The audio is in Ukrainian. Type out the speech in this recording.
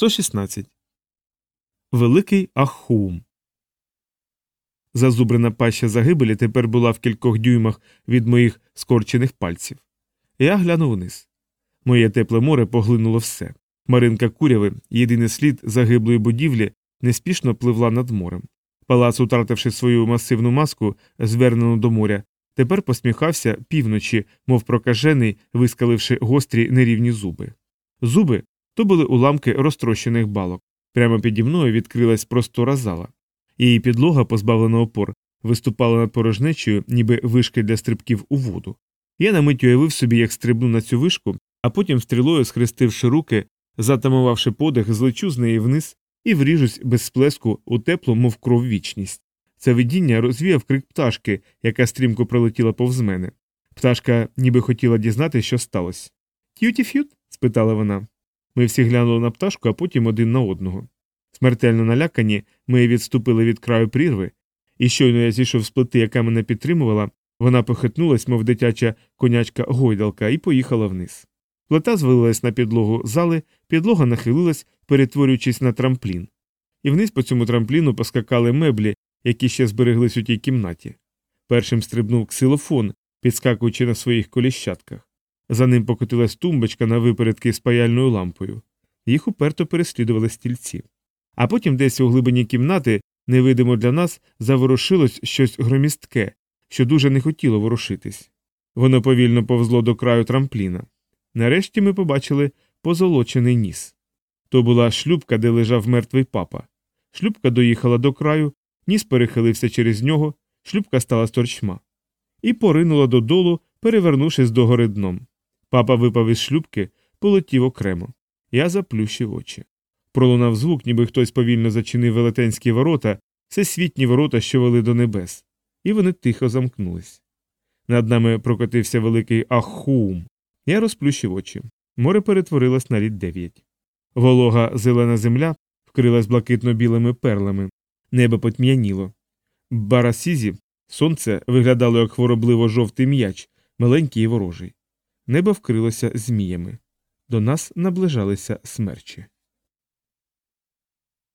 116. Великий Аххуум. Зазубрена паща загибелі тепер була в кількох дюймах від моїх скорчених пальців. Я глянув вниз. Моє тепле море поглинуло все. Маринка куряви, єдиний слід загиблої будівлі, неспішно пливла над морем. Палац, утративши свою масивну маску, звернену до моря, тепер посміхався півночі, мов прокажений, вискаливши гострі нерівні зуби. Зуби то були уламки розтрощених балок. Прямо піді мною відкрилась простора зала. Її підлога, позбавлена опор, виступала над порожнечею, ніби вишки для стрибків у воду. Я на мить уявив собі, як стрибну на цю вишку, а потім стрілою, схрестивши руки, затамувавши подих, злечу з неї вниз і вріжусь без сплеску у теплу, мов кров вічність. Це видіння розвіяв крик пташки, яка стрімко пролетіла повз мене. Пташка ніби хотіла дізнати, що сталося. Т'юті фют? спитала вона. Ми всі глянули на пташку, а потім один на одного. Смертельно налякані, ми відступили від краю прірви, і щойно я зійшов з плити, яка мене підтримувала, вона похитнулась, мов дитяча конячка гойдалка, і поїхала вниз. Плита звалилась на підлогу зали, підлога нахилилась, перетворюючись на трамплін. І вниз по цьому трампліну поскакали меблі, які ще збереглись у тій кімнаті. Першим стрибнув ксилофон, підскакуючи на своїх коліщатках. За ним покотилась тумбочка на випередки з паяльною лампою. Їх уперто переслідували стільці. А потім десь у глибині кімнати, невидимо для нас, заворушилось щось громістке, що дуже не хотіло ворушитись. Воно повільно повзло до краю трампліна. Нарешті ми побачили позолочений ніс. То була шлюбка, де лежав мертвий папа. Шлюбка доїхала до краю, ніс перехилився через нього, шлюбка стала сторчма. І поринула додолу, перевернувшись догори дном. Папа випав із шлюбки, полетів окремо. Я заплющив очі. Пролунав звук, ніби хтось повільно зачинив велетенські ворота, всесвітні ворота, що вели до небес, і вони тихо замкнулись. Над нами прокотився великий аххуум. Я розплющив очі. Море перетворилось на лід дев'ять. Волога зелена земля вкрилась блакитно-білими перлами, небо потьмяніло. Барасізі, сонце виглядало як хворобливо жовтий м'яч, маленький і ворожий. Небо вкрилося зміями. До нас наближалися смерчі.